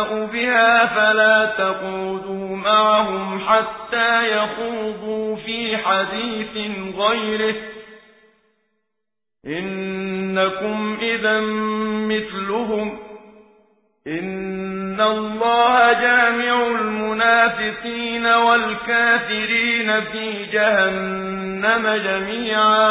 ويستهزأ بها فلا تقودوا معهم حتى يخوضوا في حديث غيره إنكم إذا مثلهم إن الله جامع المنافقين والكافرين في جهنم جميعا